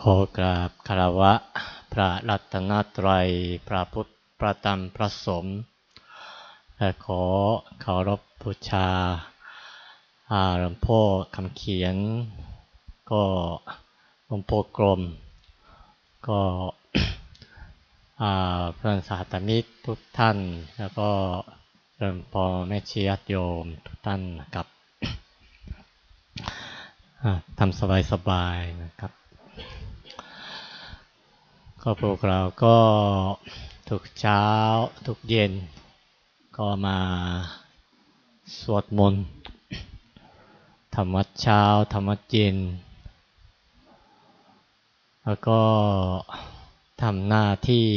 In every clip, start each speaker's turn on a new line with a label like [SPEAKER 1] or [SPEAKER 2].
[SPEAKER 1] ขอกราบคารวะ พระรัตนตรัย พระพุทธพระธรรมพระสงฆ์และขอเคารพบูชาหลวงพ่อคำเขียน ก็หลวงพ่อกลม ก็เพื่อนสาธมิตรทุกท่าน แล้วก็เริ่มพอแม่ชียโยมทุกท่านนะครับทำสบายๆนะครับ ก็พวกเราก็ทุกเช้าทุกเย็น ก็มาสวดมนต์ธรรมวัดเช้าธรรมวัดเย็น แล้วก็ทำหน้าที่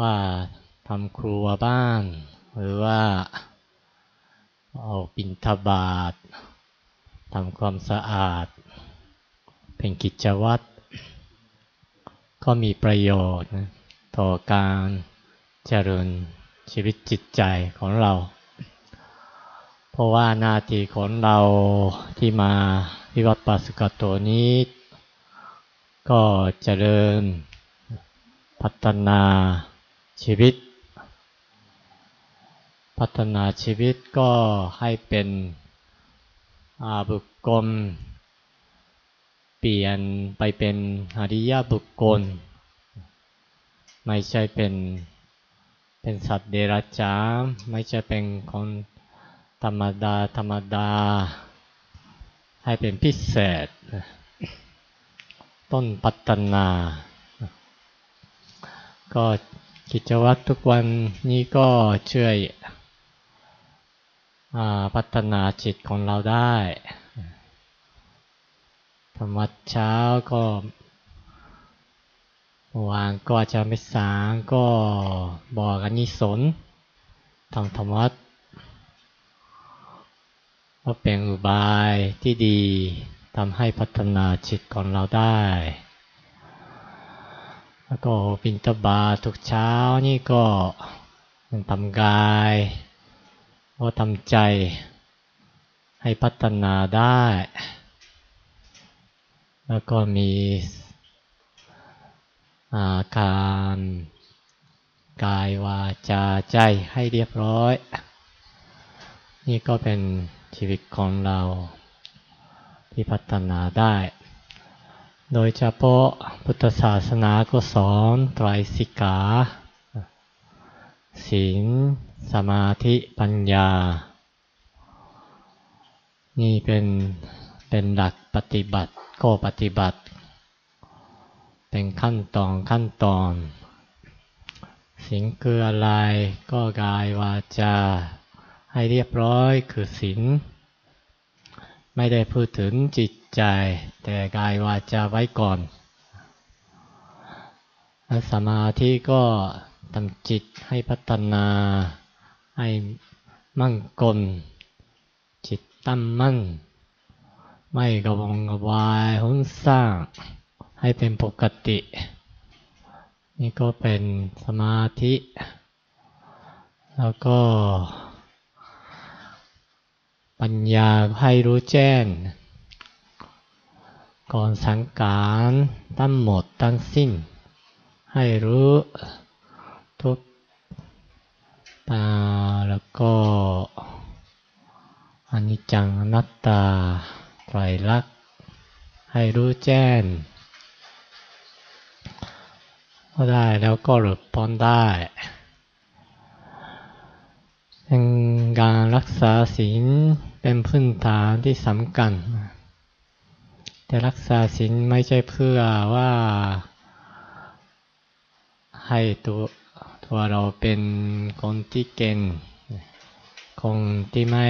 [SPEAKER 1] ว่าทำครัวบ้าน หรือว่าเอาปินทบาททำความสะอาด เป็นกิจวัตร ก็มีประโยชน์นะต่อการเจริญชีวิตจิตใจของเรา เพราะว่าหน้าที่ของเราที่มาวิวัตปัสสกโตนี้ ก็เจริญพัฒนาชีวิต พัฒนาชีวิตก็ให้เป็นบุคคล เปลี่ยนไปเป็นอริยบุคคล ไม่ใช่เป็นเป็นสัตว์เดรัจฉานไม่ใช่เป็นคนธรรมดาธรรมดา ให้เป็นพิเศษ ต้นปัตนา ก็กิจวัตรทุกวันนี้ก็ช่วยพัฒนาจิตของเราได้ ธรรมวัดเช้าก็วานก็อาจารย์ไม่สางก็บอกกันนิสนทางธรรมวัดว่าเป็นอุบายที่ดีทำให้พัฒนาจิตของเราได้ แล้วก็ปินตบาทุกเช้านี่ก็มันทำกายก็ทำใจให้พัฒนาได้ แล้วก็มีอาการกายวาจาใจให้เรียบร้อย นี่ก็เป็นชีวิตของเราที่พัฒนาได้ โดยเฉพาะพุทธศาสนาก็สอนไตรสิกขาศีลสมาธิปัญญา นี่เป็นเป็นหลักปฏิบัติ ก็ปฏิบัติ เป็นขั้นตอนขั้นตอน สิ่งคืออะไรก็กายวาจา ให้เรียบร้อยคือศีลไม่ได้พูดถึงจิตใจ แต่กายวาจาไว้ก่อนสมาธิก็ทำจิตให้พัฒนาให้มั่งกลจิตตั้งมั่น ไม่กระวงกระวายหุ่นสร้างให้เป็นปกติ นี่ก็เป็นสมาธิ แล้วก็ ปัญญาให้รู้แจ้ง ก่อนสังการตั้งหมดตั้งสิ้น ให้รู้ทุกตาแล้วก็อนิจจังนัตตา ไตรลักษณ์ให้รู้แจ้งก็ได้แล้วก็หลุดพ้นได้เป็นการรักษาศีลเป็นพื้นฐานที่สำคัญ แต่รักษาศีลไม่ใช่เพื่อว่าให้ตัวตัวเราเป็นคนที่เก่งคนที่ไม่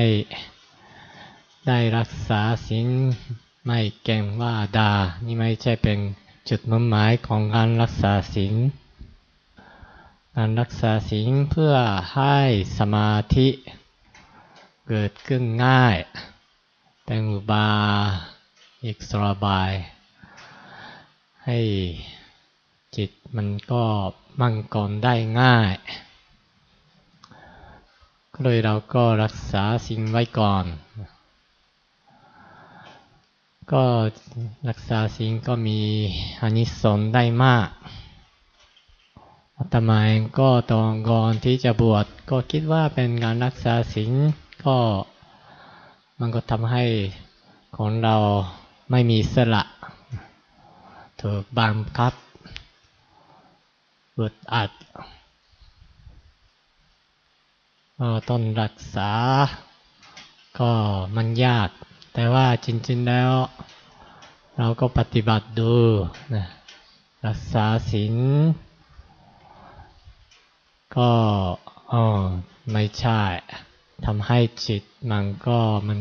[SPEAKER 1] ได้รักษาศีลไม่เก่งว่าดา นี่ไม่ใช่เป็นจุดมุ่งหมายของการรักษาศีลการรักษาศีลเพื่อให้สมาธิเกิดขึ้นง่ายเป็นอุบาอีกสบาย ให้จิตมันก็มั่งกรได้ง่ายก็เลยเราก็รักษาสิ่งไว้ก่อน ก็รักษาศีลก็มีอานิสงส์ได้มากอาตมาเองก็ตอนก่อนที่จะบวชก็คิดว่าเป็นการรักษาศีลก็มันก็ทำให้ของเราไม่มีสละ ถูกบังคับอึดอัดต้องรักษาก็มันยาก แต่ว่าจริง ๆแล้ว เราก็ปฏิบัติดูนะรักษาศีลก็อ๋อไม่ใช่ทำให้จิตมันก็มัน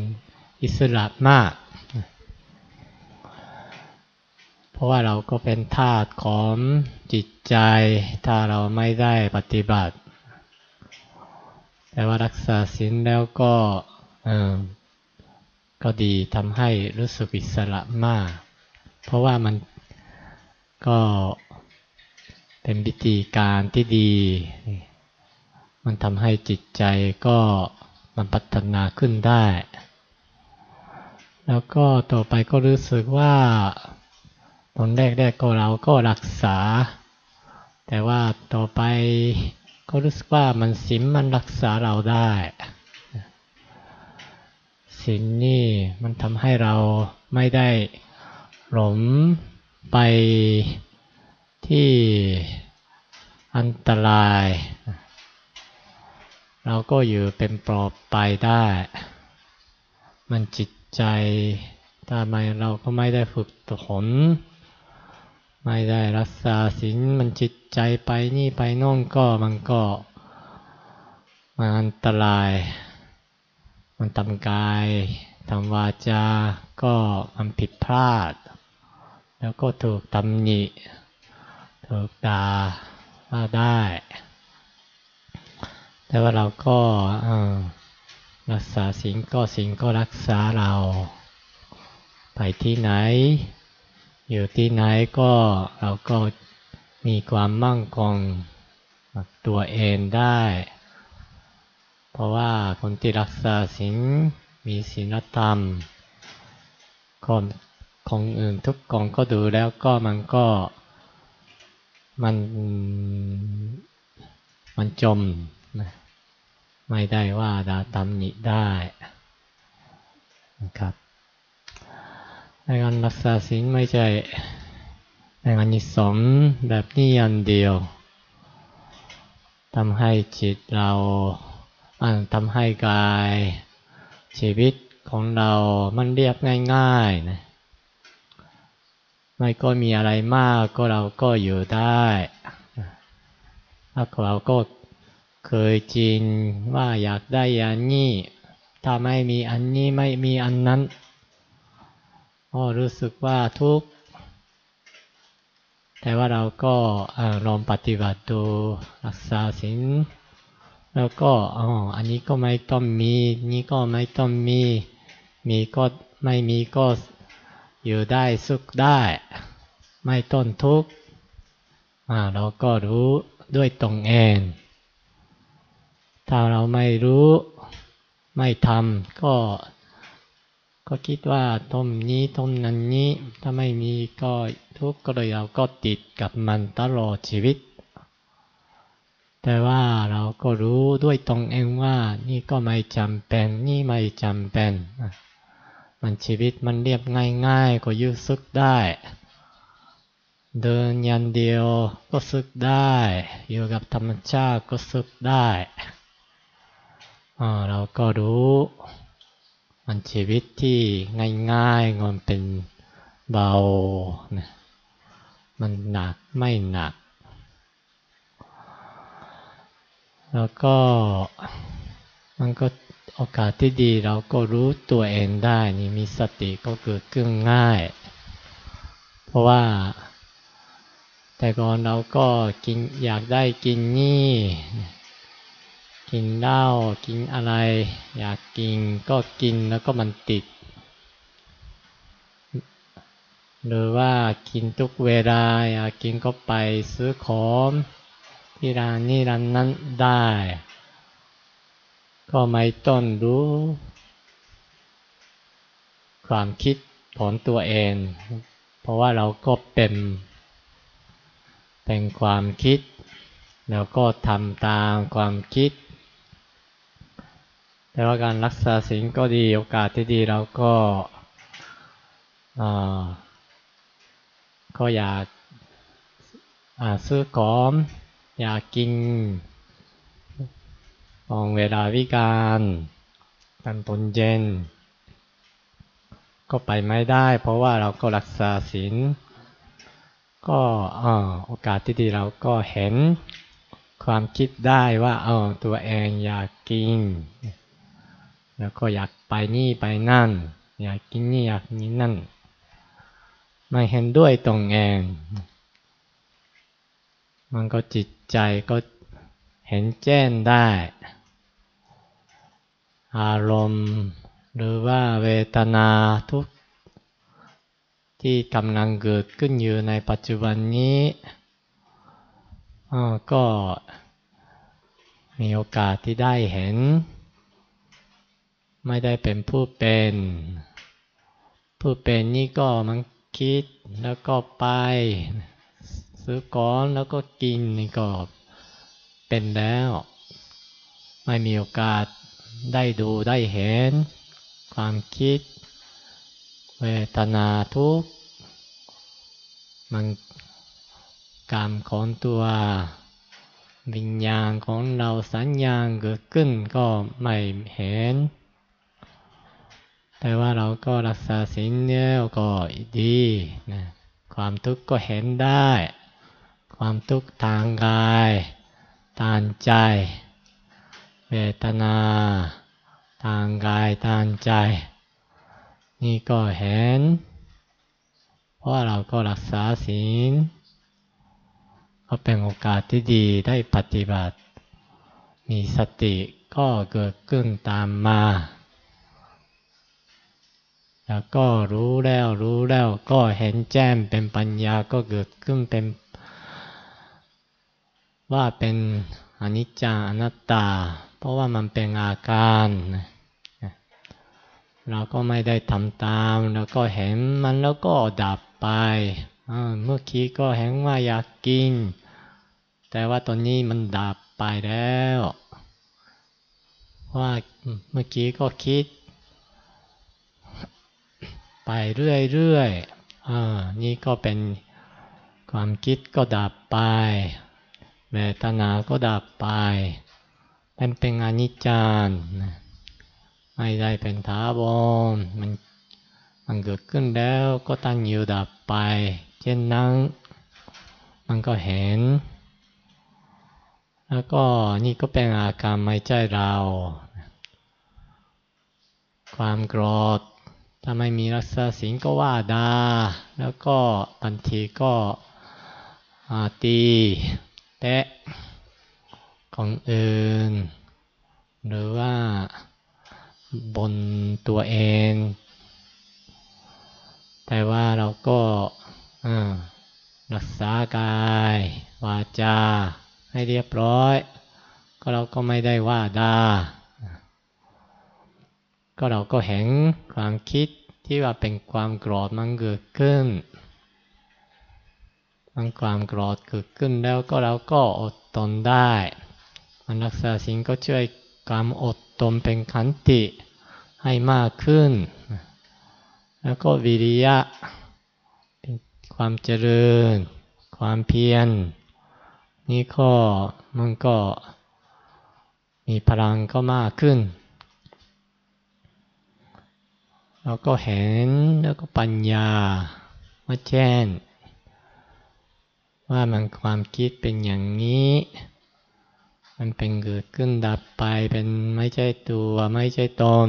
[SPEAKER 1] อิสระมาก เพราะว่าเราก็เป็นทาสของจิตใจ ถ้าเราไม่ได้ปฏิบัติ แต่ว่ารักษาศีลแล้วก็ ก็ดีทำให้รู้สึกอิสระมาก เพราะว่ามันก็เป็นวิธีการที่ดี มันทำให้จิตใจก็มันพัฒนาขึ้นได้ แล้วก็ต่อไปก็รู้สึกว่าตอนแรกๆก็เราก็รักษา แต่ว่าต่อไปก็รู้สึกว่ามันสิมมันรักษาเราได้ สินนี่มันทำให้เราไม่ได้หลงไปที่อันตราย เราก็อยู่เป็นปลอบไปได้ มันจิตใจถ้าไมเราก็ไม่ได้ฝึกฝนไม่ได้รักษาศีลมันจิตใจไปนี่ไปน่นก็มันก็มันอันตราย มันทำกายทำวาจาก็มันผิดพลาด แล้วก็ถูกตำหนิ ถูกด่าว่าได้ แต่ว่าเราก็รักษาสิ่งก็สิ่งก็รักษาเรา ไปที่ไหน อยู่ที่ไหนก็เราก็มีความมั่งคงตัวเองได้ เพราะว่าคนที่รักษาสิ่งมีศีลธรรมคนของอื่นทุกกองก็ดูแล้วก็มันก็มันมันจมนะไม่ได้ว่าดาตำหนิได้นะครับในการรักษาศีลไม่ใช่ในการนิสมแบบนี้อันเดียวทำให้จิตเรา ทำให้กายชีวิตของเรามันเรียบง่ายๆนะไม่ก็มีอะไรมากก็เราก็อยู่ได้แล้วเราก็เคยจินว่าอยากได้อันนี้ ถ้าไม่มีอันนี้ไม่มีอันนั้นก็รู้สึกว่าทุกข์ แต่ว่าเราก็ลองปฏิบัติดูรักษาศีล แล้วก็อ๋ออันนี้ก็ไม่ต้องมี นี่ก็ไม่ต้องมี มีก็ไม่มีก็อยู่ได้สุขได้ ไม่ต้นทุกข์อ่าเราก็รู้ด้วยตรงเอง ถ้าเราไม่รู้ไม่ทำก็ก็คิดว่าต้มนี้ต้มนั้นนี้ ถ้าไม่มีก็ทุกข์ก็เลยเราก็ติดกับมันตลอดชีวิต แต่ว่าเราก็รู้ด้วยตรงเองว่า นี่ก็ไม่จำเป็น นี่ไม่จำเป็น มันชีวิตมันเรียบง่ายๆ ก็ยืดซึกได้ เดินยันเดียวก็ซึกได้ อยู่กับธรรมชาติก็ซึกได้เราก็รู้ มันชีวิตที่ง่ายๆมันเป็นเบานะมันหนักไม่หนัก แล้วก็มันก็โอกาสที่ดีเราก็รู้ตัวเองได้นี่มีสติก็เกิดขึ้นง่าย เพราะว่าแต่ก่อนเราก็กินอยากได้กินนี่ กินเหล้ากินอะไร อยากกินก็กินแล้วก็มันติด หรือว่ากินทุกเวลาอยากกินก็ไปซื้อของ ที่ร้านนี้ร้านนั้นได้ ก็ไม่ต้องรู้ ความคิดผลตัวเอง เพราะว่าเราก็เป็นเป็นความคิด แล้วก็ทำตามความคิด แต่ว่าการรักษาสิ่งก็ดีโอกาสที่ดีเราก็ก็อยากซื้อของ อยากกินมองเวลาวิการกันตนเย็น ก็ไปไม่ได้ เพราะว่าเราก็รักษาศีลก็โอกาสที่ดีเราก็เห็นความคิดได้ว่าเออตัวเองอยากกิน แล้วก็อยากไปนี่ไปนั่น อยากกินนี่อยากนี่นั่น ไม่เห็นด้วยตรงเอง มันก็จิตใจก็เห็นแจ้งได้ อารมณ์หรือว่าเวทนาทุกที่กำลังเกิดขึ้นอยู่ในปัจจุบันนี้ก็มีโอกาสที่ได้เห็น ไม่ได้เป็นผู้เป็น ผู้เป็นนี่ก็มันคิดแล้วก็ไป ซื้อก้อนแล้วก็กินนี่ก็เป็นแล้ว ไม่มีโอกาสได้ดูได้เห็น ความคิด เวทนาทุกมันกรรมของตัววิญญาณของเราสัญญาเกิดขึ้นก็ไม่เห็น แต่ว่าเราก็รักษาสิ่งนี้ก็ดีนะความทุกข์ก็เห็นได้ ความทุกข์ทางกาย ทางใจ เวทนา ทางกายทางใจ นี่ก็เห็น เพราะเราก็รักษาศีลก็เป็นโอกาสที่ดีได้ปฏิบัติ มีสติก็เกิดขึ้นตามมา แล้วก็รู้แล้วรู้แล้วก็เห็นแจ้งเป็นปัญญาก็เกิดขึ้นเป็น ว่าเป็นอนิจจาอนัตตา เพราะว่ามันเป็นอาการเราก็ไม่ได้ทำตาม แล้วก็เห็นมันแล้วก็ดับไปเมื่อกี้ก็เห็นว่าอยากกิน แต่ว่าตอนนี้มันดับไปแล้ว ว่าเมื่อกี้ก็คิด ไปเรื่อยๆนี่ก็เป็นความคิดก็ดับไป เวทนาก็ดับไปเป็นเป็นอนิจจานไม่ได้เป็นท้าบนมันมันเกิดขึ้นแล้วก็ตั้งอยู่ดับไป เช่นนั้นมันก็เห็น แล้วก็นี่ก็เป็นอาการไม่ใช่เรา ความโกรธถ้าไม่มีรักษาสิงก็ว่าดา แล้วก็บางทีก็ตี และของอื่น หรือว่าบนตัวเอง แต่ว่าเราก็รักษากาย วาจา ให้เรียบร้อย ก็เราก็ไม่ได้ว่าดาก็เราก็เห็นความคิดที่ว่าเป็นความโกรธมันเกิดขึ้น มันความโกรธเกิดขึ้นแล้วก็เราก็อดทนได้มันรักษาสิ่งก็ช่วยความอดทนเป็นขันติให้มากขึ้น แล้วก็วิริยะเป็นความเจริญ ความเพียร นี่ก็มันก็มีพลังก็มากขึ้น แล้วก็เห็นแล้วก็ปัญญามาแจ้ง ว่ามันความคิดเป็นอย่างนี้ มันเป็นเกิดขึ้นดับไปเป็นไม่ใช่ตัวไม่ใช่ตน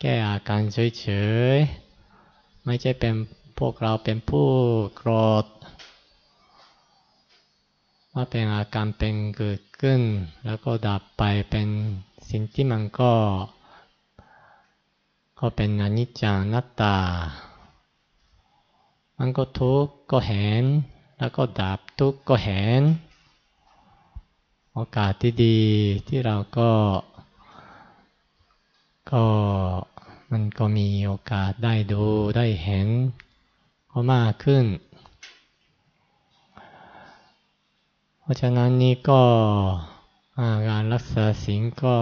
[SPEAKER 1] แก้อาการเฉยๆ ไม่ใช่เป็นพวกเราเป็นผู้โกรธ ว่าเป็นอาการเป็นเกิดขึ้น แล้วก็ดับไปเป็นสิ่งที่มันก็ ก็เป็นอนิจจานัตตา มันก็ทุกข์ก็เห็น แล้วก็ดับทุกข์ก็เห็น โอกาสที่ดีที่เราก็ก็มันก็มีโอกาสได้ดูได้เห็นก็มากขึ้น เพราะฉะนั้นนี่ก็การรักษาสิ่งก็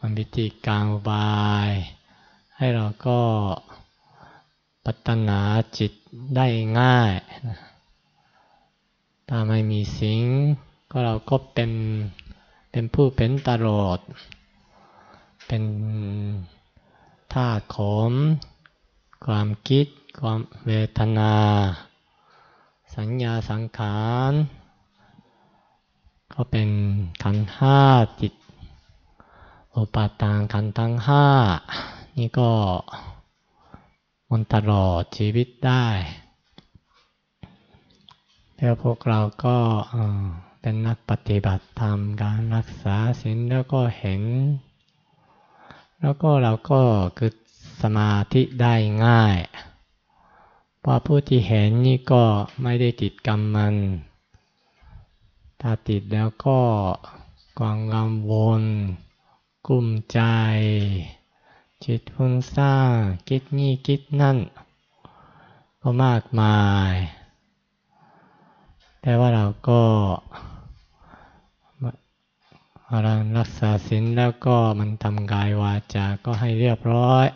[SPEAKER 1] มันวิธีการอุบาย ให้เราก็พัฒนาจิตได้ง่าย ถ้าไม่มีสิ่งก็เราก็เป็นเป็นผู้เป็นตลอด เป็นธาตุขมความคิด ความเวทนา สัญญาสังขารก็เป็นขันห้าจิตอุปาทานขันทั้งห้านี่ก็มันตลอดชีวิตได้ แล้วพวกเราก็เป็นนักปฏิบัติธรรมการรักษาศีลแล้วก็เห็น แล้วก็เราก็คือสมาธิได้ง่ายเพราะผู้ที่เห็นนี่ก็ไม่ได้ติดกรรมมัน ถ้าติดแล้วก็กวางกังวลกุ้มใจจิตฟุ้งซ่านคิดนี่คิดนั่น ก็มากมาย แต่ว่าเราก็เรารักษาศีลแล้วก็มันทำกายวาจาก็ให้เรียบร้อย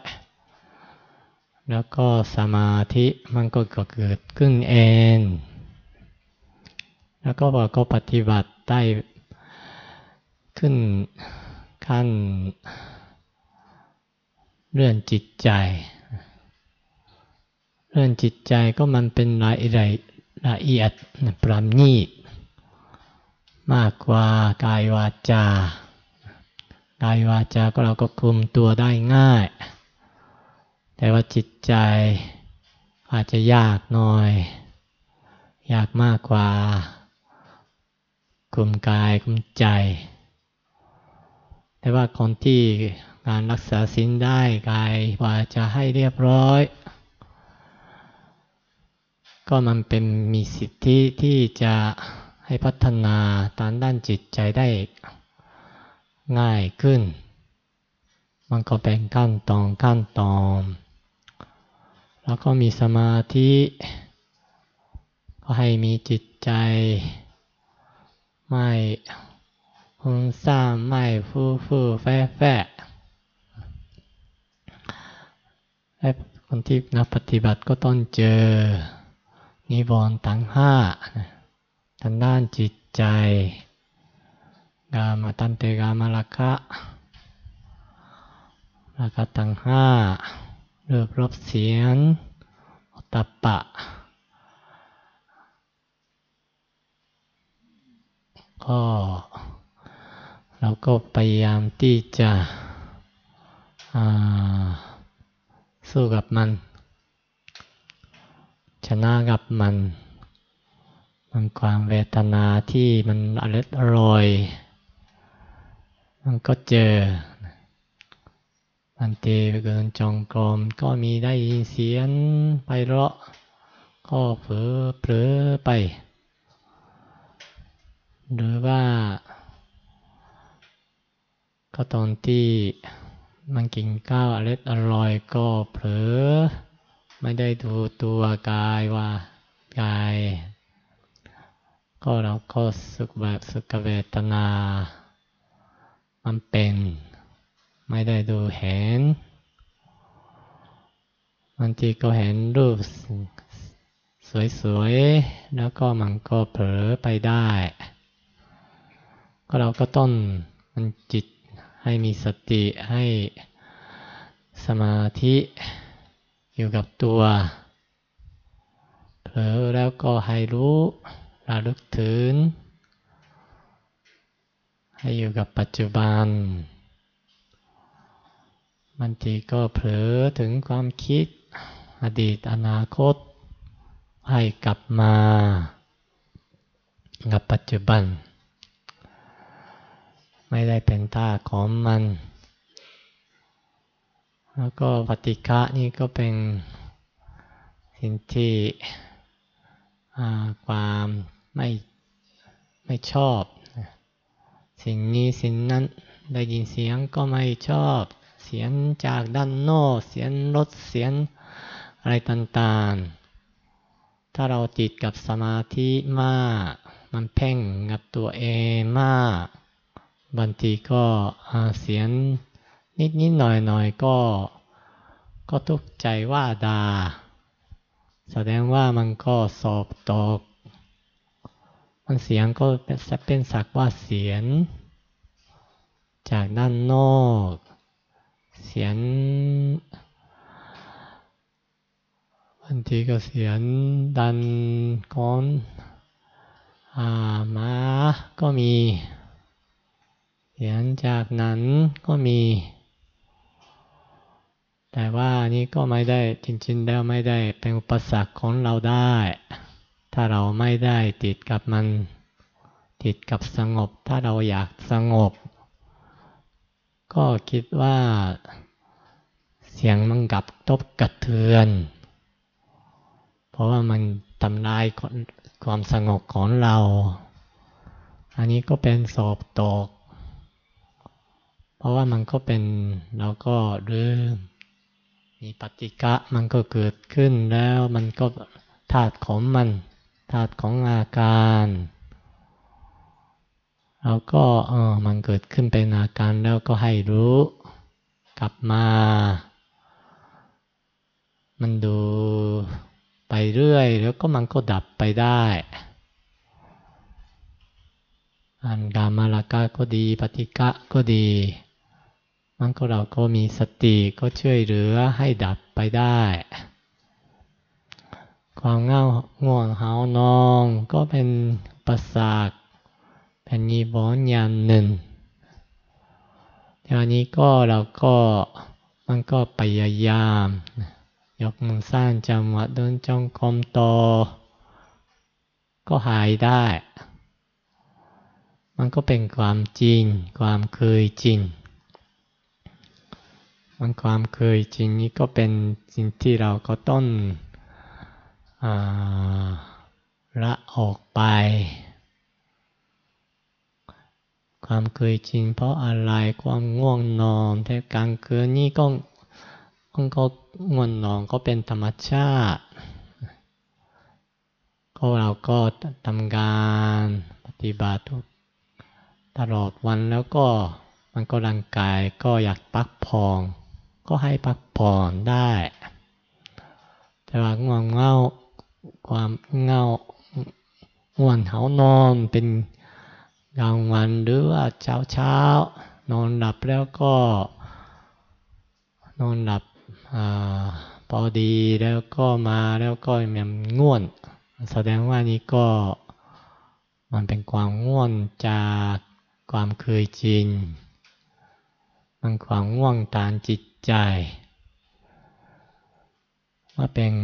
[SPEAKER 1] แล้วก็สมาธิมันก็เกิดขึ้นเอง แล้วก็บอกก็ปฏิบัติได้ขึ้นขั้นเรื่องจิตใจ เรื่องจิตใจก็มันเป็นรายละเอียด ละเอียดปราณีตมากกว่ากายวาจา กายวาจาก็เราก็คุมตัวได้ง่าย แต่ว่าจิตใจอาจจะยากหน่อย ยากมากกว่าคุมกายคุมใจ แต่ว่าคนที่การรักษาศีลได้กายวาจะให้เรียบร้อย ก็มันเป็นมีสิทธิที่จะให้พัฒนาตานด้านจิตใจได้ง่ายขึ้น มันก็เป็นขั้นตอนขั้นตอน แล้วก็มีสมาธิ ก็ให้มีจิตใจ ไม่หุ่นซ่ามไม่ฟูฟูแฝแฝและคนที่นักปฏิบัติก็ต้องเจอ นิวรณ์ทั้งห้าทางด้านจิตใจกามาตันเตกามาลคะราคะตังห้าเรือบรบเสียงอตปะ ก็เราก็พยายามที่จะสู้กับมัน ชนะกับมันมันความเวทนาที่มันอร่อยอร่อย มันก็เจอบางทีเกินจองกรมก็มีได้ยินเสียงไปเราะ ก็เผลอเผลอไป หรือว่า ก็ตอนที่มันกินข้าวอร่อยอร่อยก็เผลอ ไม่ได้ดูตัวกายว่ากาย ก็เราก็สุขแบบสุขเวทนา มันเป็น ไม่ได้ดูเห็นบางทีก็เห็นรูปสวยๆ แล้วก็มันก็เผลอไปได้ ก็เราก็ต้องมันจิตให้มีสติให้สมาธิ อยู่กับตัว เผลอแล้วก็ให้รู้ระลึกถึง ให้อยู่กับปัจจุบันบางทีก็เผลอถึงความคิดอดีตอนาคต ให้กลับมากับปัจจุบัน ไม่ได้เป็นท่าของมัน แล้วก็ปฏิฆะนี่ก็เป็นสิ่งที่ความไม่ไม่ชอบ สิ่งนี้สิ่งนั้นได้ยินเสียงก็ไม่ชอบ เสียงจากด้านนอกเสียงรถเสียงอะไรต่างๆ ถ้าเราติดกับสมาธิมาก มันเพ่งกับตัวเองมากบางทีก็เสียง นิดนิดหน่อยหน่อยก็ก็ทุกข์ใจว่าดาแสดงว่ามันก็สอบตก มันเสียงก็เป็นสักว่าเสียง จากด้านนอก เสียงบางทีก็เสียงดันก้อนอามาก็มี เสียงจากนั้นก็มี แต่ว่านี้ก็ไม่ได้จริง ๆ แล้วไม่ได้เป็นอุปสรรคของเราได้ ถ้าเราไม่ได้ติดกับมัน ติดกับสงบ ถ้าเราอยากสงบ ก็คิดว่า เสียงมันกับตบกระเทือน เพราะว่ามันทำลายความสงบของเรา อันนี้ก็เป็นสอบตก เพราะว่ามันก็เป็นเราก็เริ่ม มีปฏิกะมันก็เกิดขึ้นแล้วมันก็ธาตุของมันธาตุของอาการเราก็เออมันเกิดขึ้นเป็นอาการแล้วก็ให้รู้ กลับมา มันดูไปเรื่อย แล้วก็มันก็ดับไปได้อันกามาลากาก็ดีปฏิกะก็ดี มันก็เราก็มีสติก็ช่วยเหลือให้ดับไปได้ ความเง่าง่วงเหานองก็เป็นประสาทเป็นยีบอนย่างหนึ่งทีนี้ก็เราก็มันก็พยายาม ยกมือสร้างจังหวะเดินจงกรมโตก็หายได้ มันก็เป็นความจริง ความเคยจริง มันความเคยจริงนี้ก็เป็นสิ่งที่เราก็ต้องละออกไป ความเคยจริงเพราะอะไรความง่วงนอนแต่กลางคืนนี้ก็ก็ง่วงนอนก็เป็นธรรมชาติ ก็เราก็ทำการปฏิบัติตลอดวันแล้วก็มันก็ร่างกายก็อยากพักผ่อน ก็ให้พักผ่อนได้ แต่ว่าง่วงเงาความเงาง่วงเหานอนเป็นกลางวันหรือว่าเช้าเช้านอนหลับแล้วก็ นอนหลับอพอดีแล้วก็มาแล้วก็มันง่วน แสดงว่านี่ก็มันเป็นความง่วงจากความเคยชินมันความง่วงตามจิต ใจ ว่าเป็น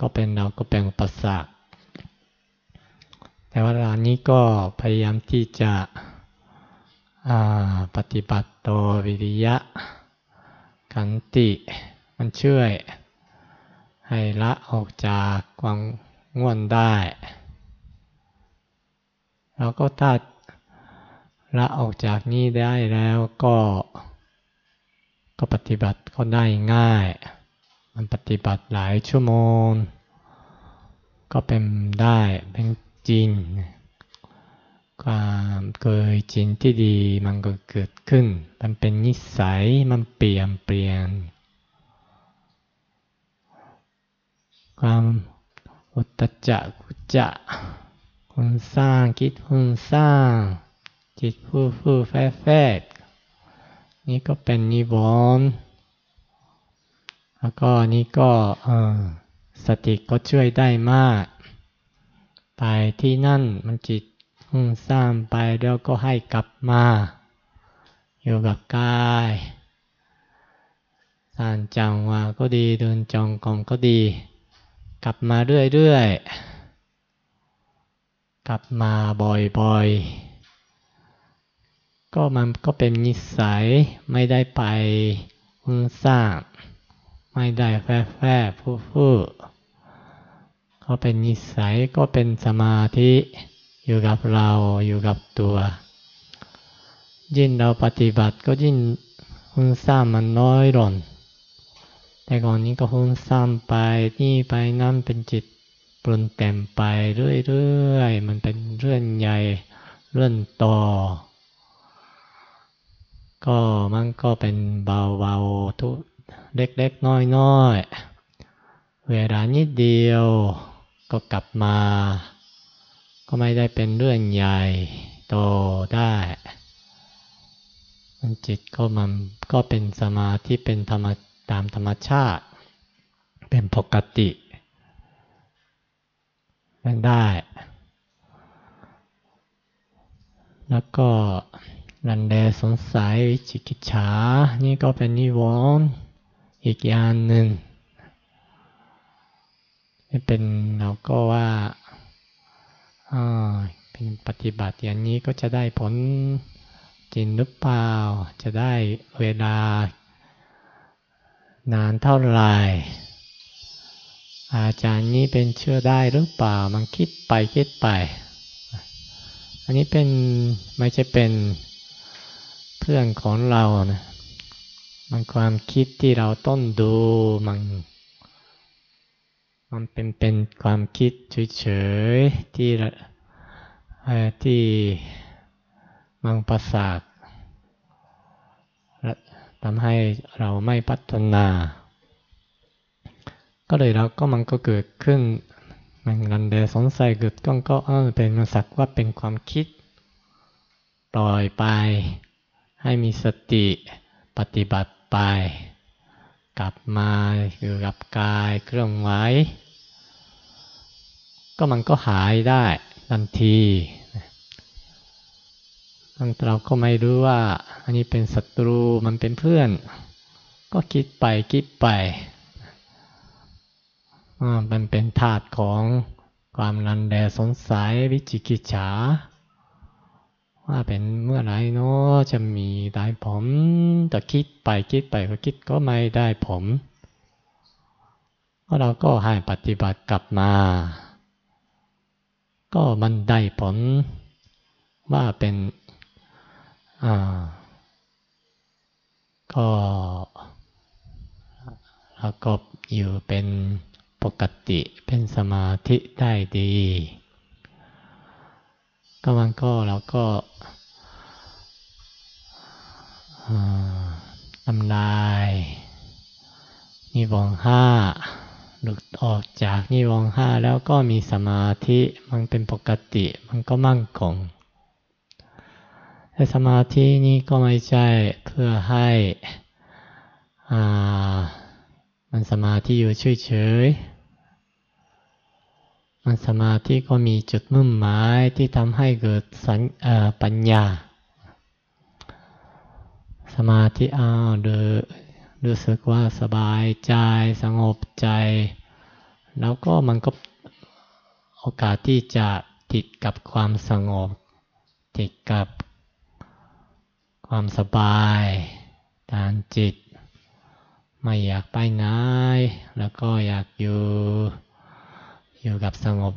[SPEAKER 1] ก็เป็นเราก็เป็นอุปสรรคแต่ว่าร้านนี้ก็พยายามที่จะปฏิบัติตัววิริยะ ขันติมันช่วย ให้ละออกจากความง่วนได้ แล้วก็ถ้า ละออกจากนี้ได้แล้วก็ก็ปฏิบัติก็ได้ง่าย มันปฏิบัติหลายชั่วโมง ก็เป็นได้เป็นจริง ความเคยจริงที่ดีมันก็เกิดขึ้น มันเป็นนิสัยมันเปลี่ยนเปลี่ยน ความอุตจักกุจะคุณสร้างคิดคุณสร้าง จิตฟูฟูแฟแฟนี่ก็เป็นนิวรณ์แล้วก็นี่ก็สติก็ช่วยได้มาก ไปที่นั่นมันจิตหุ่นสร้างไปแล้วก็ให้กลับมา อยู่กับกายสานจังว่าก็ดีเดินจองกรมก็ดี กลับมาเรื่อยๆ กลับมาบ่อยๆ ก็มันก็เป็นนิสัยไม่ได้ไปมุ่งสร้าง ไม่ได้แฝงแฝงฟูฟูก็เป็นนิสัยก็เป็นสมาธิอยู่กับเราอยู่กับตัว ยิ่งเราปฏิบัติก็ยิ่งหุ้นซ่านมันน้อยลงแต่ก่อนนี้ก็หุ้นซ่านไปนี่ไปนั่นเป็นจิตปรุนแต่มไปเรื่อยๆมันเป็นเรื่องใหญ่เรื่องต่อ ก็มันก็เป็นเบาๆทุเล็กๆน้อยๆ เวลานิดเดียวก็กลับมา ก็ไม่ได้เป็นเรื่องใหญ่โตได้มันจิตก็มันก็เป็นสมาธิเป็นธรรมตามธรรมชาติ เป็นปกตินั่นได้ แล้วก็ รันเดสงสัยจิกิจฉา นี่ก็เป็นนิวรณ์อีกอย่างหนึ่งเป็นเราก็ว่าเป็นปฏิบัติอย่างนี้ก็จะได้ผลจริงหรือเปล่า จะได้เวลานานเท่าไหร่ อาจารย์นี้เป็นเชื่อได้หรือเปล่า มันคิดไปคิดไป อันนี้เป็นไม่ใช่เป็น พื่อนของเรานะมันความคิดที่เราต้องดูมัน มันเป็นเป็นความคิดเฉยๆที่ที่มังประสาททำให้เราไม่พัฒนา ก็เลยเราก็มันก็เกิดขึ้น มันรันเดสงสัยเกิดก้องก็เออเป็นมาสักว่าเป็นความคิด ปล่อยไป ให้มีสติปฏิบัติไป กลับมาอยู่กับกายเครื่องไว้ก็มันก็หายได้ทันทีบางเราก็ไม่รู้ว่า อันนี้เป็นศัตรูมันเป็นเพื่อน ก็คิดไปคิดไปมันเป็นธาตุของความรันแดสงสัยวิจิกิจฉา ว่าเป็นเมื่อไรเนาะจะมีได้ผมแต่คิดไปคิดไปก็คิดก็ไม่ได้ผมเราก็ให้ปฏิบัติกลับมา ก็มันได้ผลว่าเป็นอ่าก็แล้วก็อยู่เป็นปกติเป็นสมาธิได้ดี ก็มันก็เราก็ทำลายนิวรณ์ห้าหลุดออกจากนิวรณ์ห้าแล้วก็มีสมาธิมันเป็นปกติมันก็มั่งคงแต่สมาธินี้ก็ไม่ใช่เพื่อให้อ่ามันสมาธิอยู่เฉยๆ มันสมาธิก็มีจุดมุ่งหมายที่ทำให้เกิดสัญปัญญา สมาธิอ้าวเดรู้สึกว่าสบายใจสงบใจ แล้วก็มันก็โอกาสที่จะติดกับความสงบ ติดกับความสบายทางจิต ไม่อยากไปไหนแล้วก็อยากอยู่ อยู่กับสงบ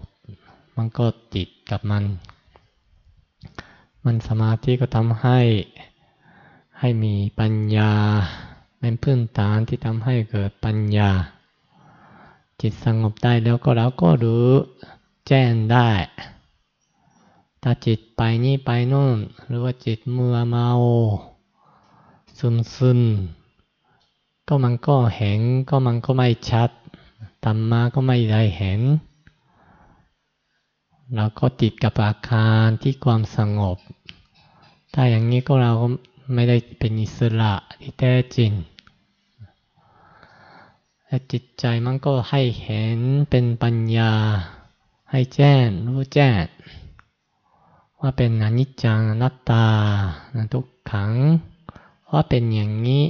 [SPEAKER 1] มันก็ติดกับมัน มันสมาธิก็ทำให้ให้มีปัญญาเป็นพื้นฐานที่ทำให้เกิดปัญญา จิตสงบได้แล้วก็เราก็รู้แจ้งได้ ถ้าจิตไปนี่ไปนู่น หรือว่าจิตเมัวเมาซึมซึมก็มันก็เห็นก็มันก็ไม่ชัดธรรมะก็ไม่ได้เห็น เราก็ติดกับอาคารที่ความสงบ ถ้าอย่างนี้ก็เราก็ไม่ได้เป็นอิสระที่แท้จริงแต่จิตใจมันก็ให้เห็นเป็นปัญญา ให้แจ้งรู้แจ้งว่าเป็นอนิจจังอนัตตาทุกขังว่าเป็นอย่างนี้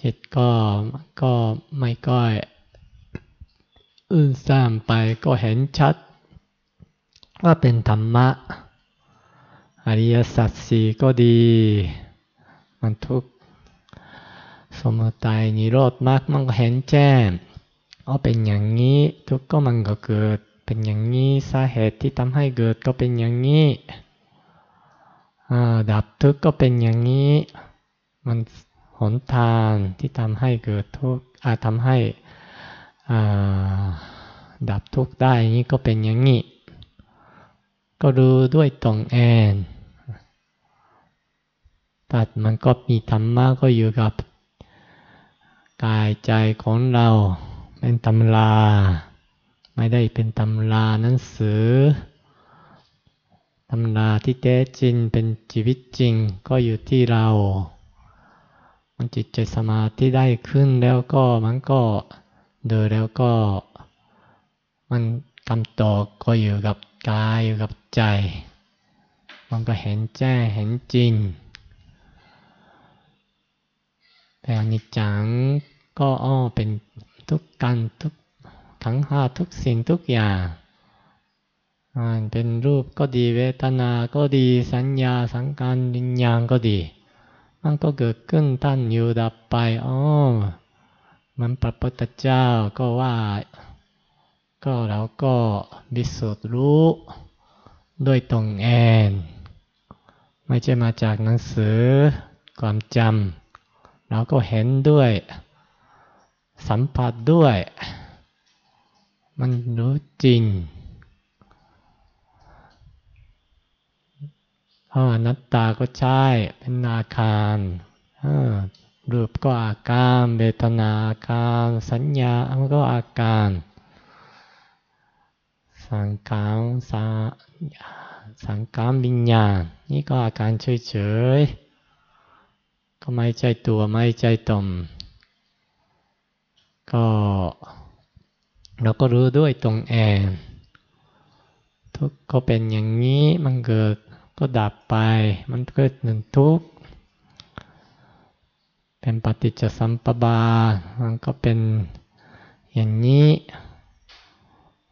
[SPEAKER 1] จิตก็ก็ไม่ก็อื่น สร้ามไปก็เห็นชัด ว่าเป็นธรรมะ อริยสัจสี่ก็ดี มันทุกสมุทัยนิโรธมากมันก็เห็นแจ้งว่าเป็นอย่างนี้ ทุกก็มันก็เกิด เป็นอย่างนี้สาเหตุที่ทำให้เกิดก็เป็นอย่างนี้ดับทุกข์ก็เป็นอย่างนี้ มันหนทางที่ทำให้เกิดทุกข์อาทำให้ ดับทุกข์ได้นี้ก็เป็นอย่างนี้ ก็รู้ด้วยตรงแอนตัดมันก็มีธรรมะก็อยู่กับกายใจของเราเป็นตำรา ไม่ได้เป็นตำราหนังสือตำราที่แท้จริงเป็นชีวิตจริงก็อยู่ที่เรา มันจิตใจสมาธิได้ขึ้นแล้วก็มันก็ เดินแล้วก็มันคำตอบก็อยู่กับกายอยู่กับใจ มันก็เห็นแจ้เห็นจริง แต่อนิจจังก็อ้อเป็นทุกการทุกทั้งห้าทุกสิ่งทุกอย่างเป็นรูปก็ดีเวทนาก็ดีสัญญาสังการวิญญาณก็ดี มันก็เกิดขึ้นตั้นอยู่ดับไปอ๋อ มันพระพุทธเจ้าก็ว่า ก็เราก็บิสุทธิ์รู้ด้วยตรงแอน ไม่ใช่มาจากหนังสือความจำเราก็เห็นด้วย สัมผัสด้วย มันรู้จริงเพราะอนัตตาก็ใช่เป็นอาคาร รูปก็อาการเบตนาอาการสัญญามันก็อาการ สังขารสัสังขารวิญญาณนี่ก็อาการเฉยๆก็ไม่ใจตัวไม่ใจตมก็เราก็รู้ด้วยตรงแอนทุกก็เป็นอย่างนี้มันเกิดก็ดับไป มันเกิดหนึ่งทุกข์ เป็นปฏิจจสัมปบา มันก็เป็นอย่างนี้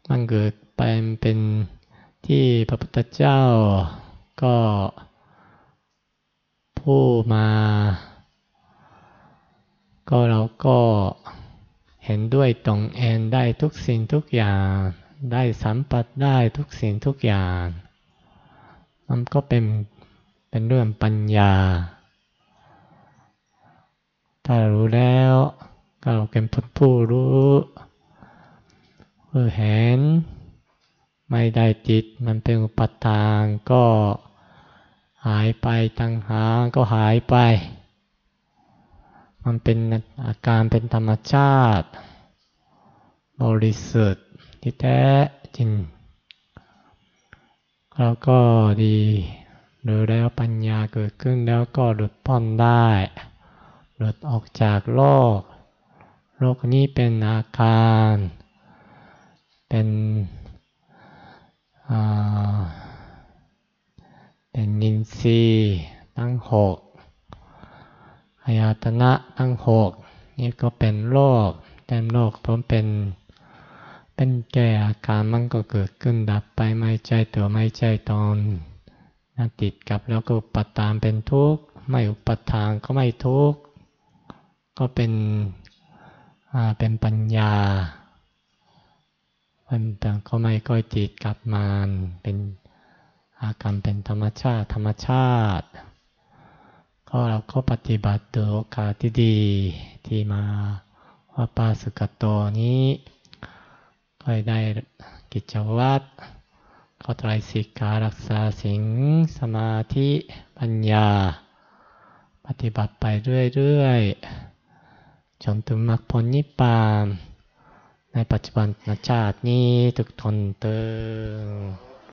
[SPEAKER 1] มันเกิดไปเป็นที่พระพุทธเจ้าก็ผู้มา ก็เราก็เห็นด้วยตรงแอนได้ทุกสิ่งทุกอย่าง ได้สัมผัสได้ทุกสิ่งทุกอย่าง มันก็เป็นเป็นเรื่องปัญญา ถ้ารู้แล้วก็เราเป็นผู้รู้ผู้เห็นไม่ได้จิตมันเป็นอุปทานก็หายไปตั้งหาก็หายไป มันเป็นอาการเป็นธรรมชาติ บริสุทธิ์ที่แท้จริง แล้วก็ดีหรือแล้วปัญญาเกิดขึ้นแล้วก็หลุดพ้นได้ หลุดออกจากโลก โลกนี้เป็นอาการ เป็นเป็นนินทรีย์ตั้งหกอายตนะตั้งหกนี่ก็เป็นโลกแต่โลกผมเป็นเป็นแก่อาการมันก็เกิดขึ้นดับไปไม่ใจตัวไม่ใจตอนนติดกับแล้วก็ปัตตามเป็นทุกข์ไม่อุปทานก็ไม่ทุกข์ ก็เป็นอ่าเป็นปัญญามันแต่ก็ไม่ก้อยติดกลับมานเป็นอาการเป็นธรรมชาติ ธรรมชาติ ก็เราก็ปฏิบัติโดยโอกาสที่ดี ที่มาว่าปาสุกโตนี้ก็ได้กิจวัตรก็ไตรสิกขารักษาสิงสมาธิปัญญา ปฏิบัติไปเรื่อยๆ จนถึงมรรคผลนิพพาน ในปัจจุบันชาตินี้ทุกทนเตอ